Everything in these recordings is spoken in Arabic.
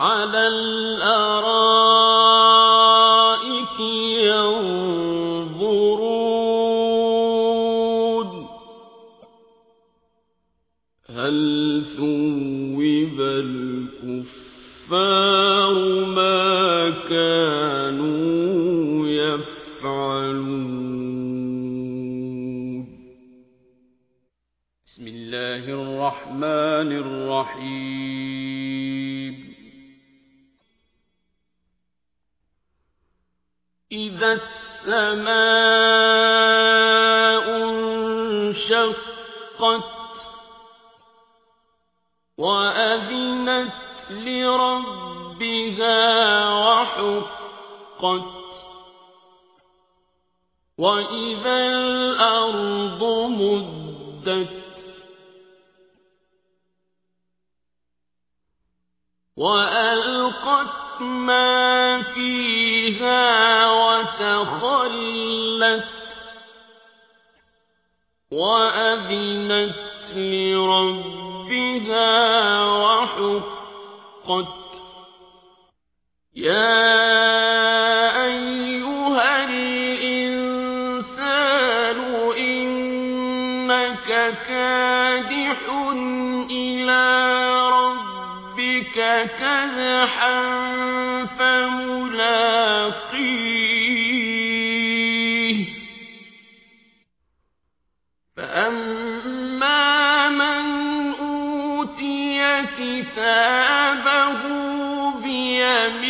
عَلَى الْأَرَائِكِ يَنظُرُونَ هَلْ ثُوِّبَ الْكُفَّارُ مَا كَانُوا يَفْعَلُونَ بسم الله الرحمن الرحيم إذا السماء انشقت وأذنت لربها وحقت وإذا الأرض مدت وألقت ما فيها وتخلت وأذنت لربها وحقت يا أيها الإنسان إنك كادح ربك كدحا فملاقيه. فأما من أوتي كتابه بيمينه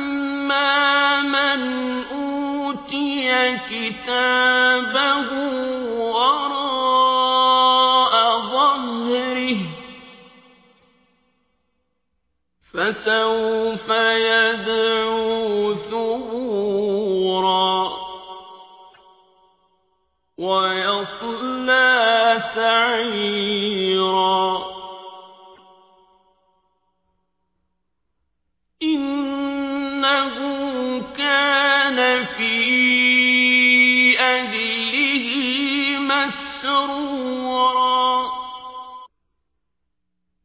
كتابه وراء ظهره فسوف يدعو ثبورا ويصلى سعيرا إنه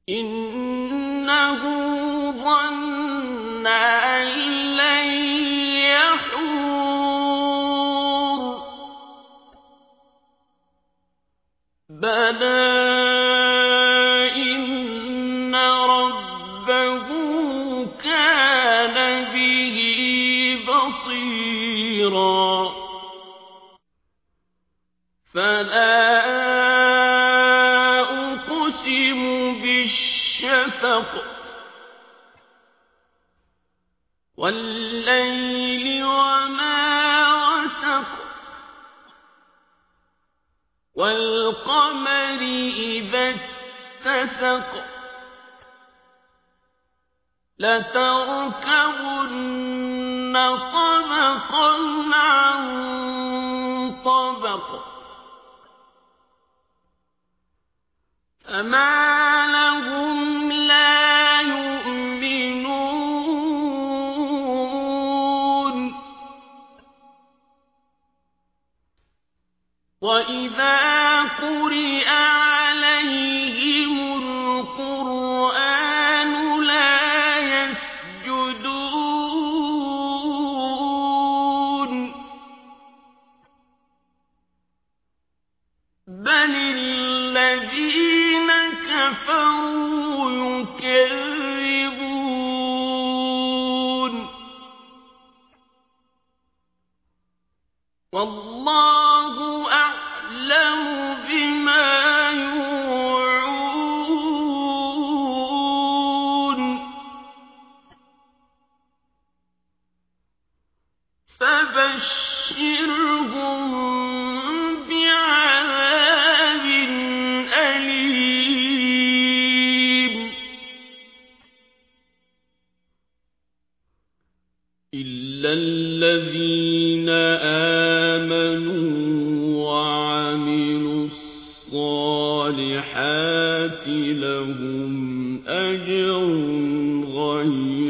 إنه ظن أن لن يحور. بلى إن ربه كان به بصيرا. فلا بالشفق والليل وما وسق. والقمر إذا اتسق. لتركبن طبقا عن طبق. فما وإذا قرئ عليهم القرآن لا يسجدون بل الذين كفروا يكذبون والله إلا الذين آمنوا وعملوا الصالحات لهم أجر غير